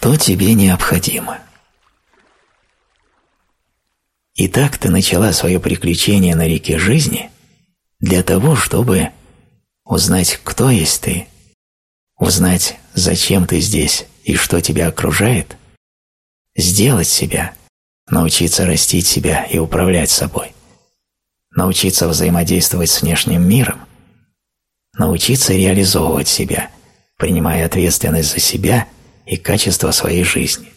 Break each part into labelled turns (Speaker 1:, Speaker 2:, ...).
Speaker 1: Что тебе необходимо? Итак, ты начала свое приключение на реке жизни для того, чтобы узнать, кто есть ты, узнать, зачем ты здесь и что тебя окружает, сделать себя, научиться растить себя и управлять собой, научиться взаимодействовать с внешним миром, научиться реализовывать себя, принимая ответственность за себя и качество своей жизни.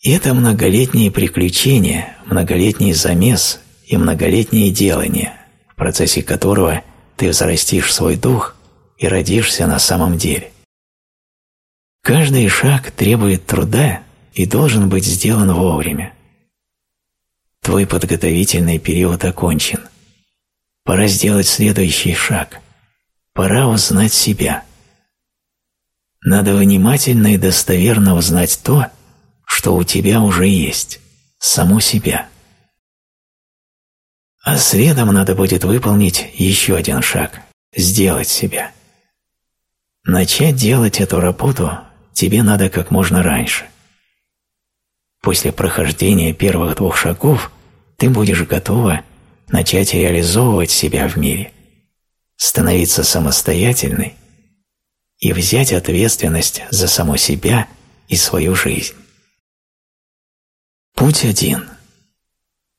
Speaker 1: Это многолетние приключения, многолетний замес и многолетнее делание, в процессе которого ты взрастишь свой дух и родишься на самом деле. Каждый шаг требует труда и должен быть сделан вовремя. Твой подготовительный период окончен. Пора сделать следующий шаг. Пора узнать себя. Надо внимательно и достоверно узнать то, что у тебя уже есть, саму себя. А следом надо будет выполнить еще один шаг – сделать себя. Начать делать эту работу тебе надо как можно раньше. После прохождения первых двух шагов ты будешь готова начать реализовывать себя в мире, становиться самостоятельной и взять ответственность за саму себя и свою жизнь. Путь один.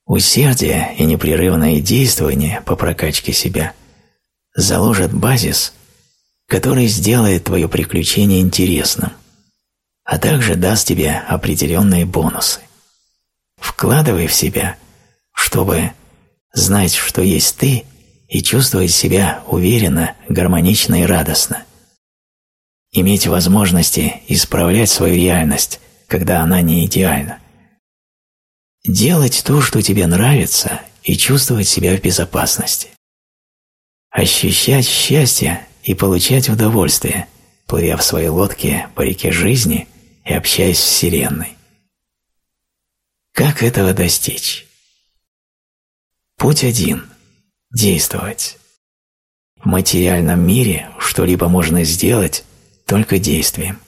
Speaker 1: Усердие и непрерывное действование по прокачке себя заложат базис, который сделает твое приключение интересным, а также даст тебе определенные бонусы. Вкладывай в себя, чтобы знать, что есть ты, и чувствовать себя уверенно, гармонично и радостно. Иметь возможности исправлять свою реальность, когда она не идеальна – Делать то, что тебе нравится, и чувствовать себя в безопасности. Ощущать счастье и получать удовольствие, плывя в своей лодке по реке жизни и общаясь с Вселенной. Как этого достичь? Путь один – действовать. В материальном мире что-либо можно сделать только действием.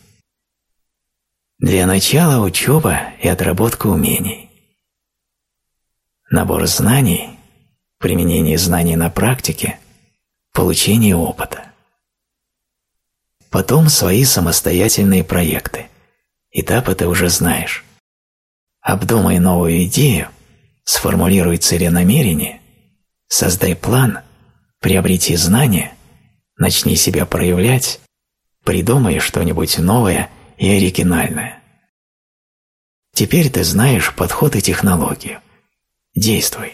Speaker 1: Для начала учеба и отработка умений набор знаний, применение знаний на практике, получение опыта. Потом свои самостоятельные проекты. Этапы ты уже знаешь. Обдумай новую идею, сформулируй цели намерения, создай план, приобрети знания, начни себя проявлять, придумай что-нибудь новое и оригинальное. Теперь ты знаешь подход и технологию – Действуй.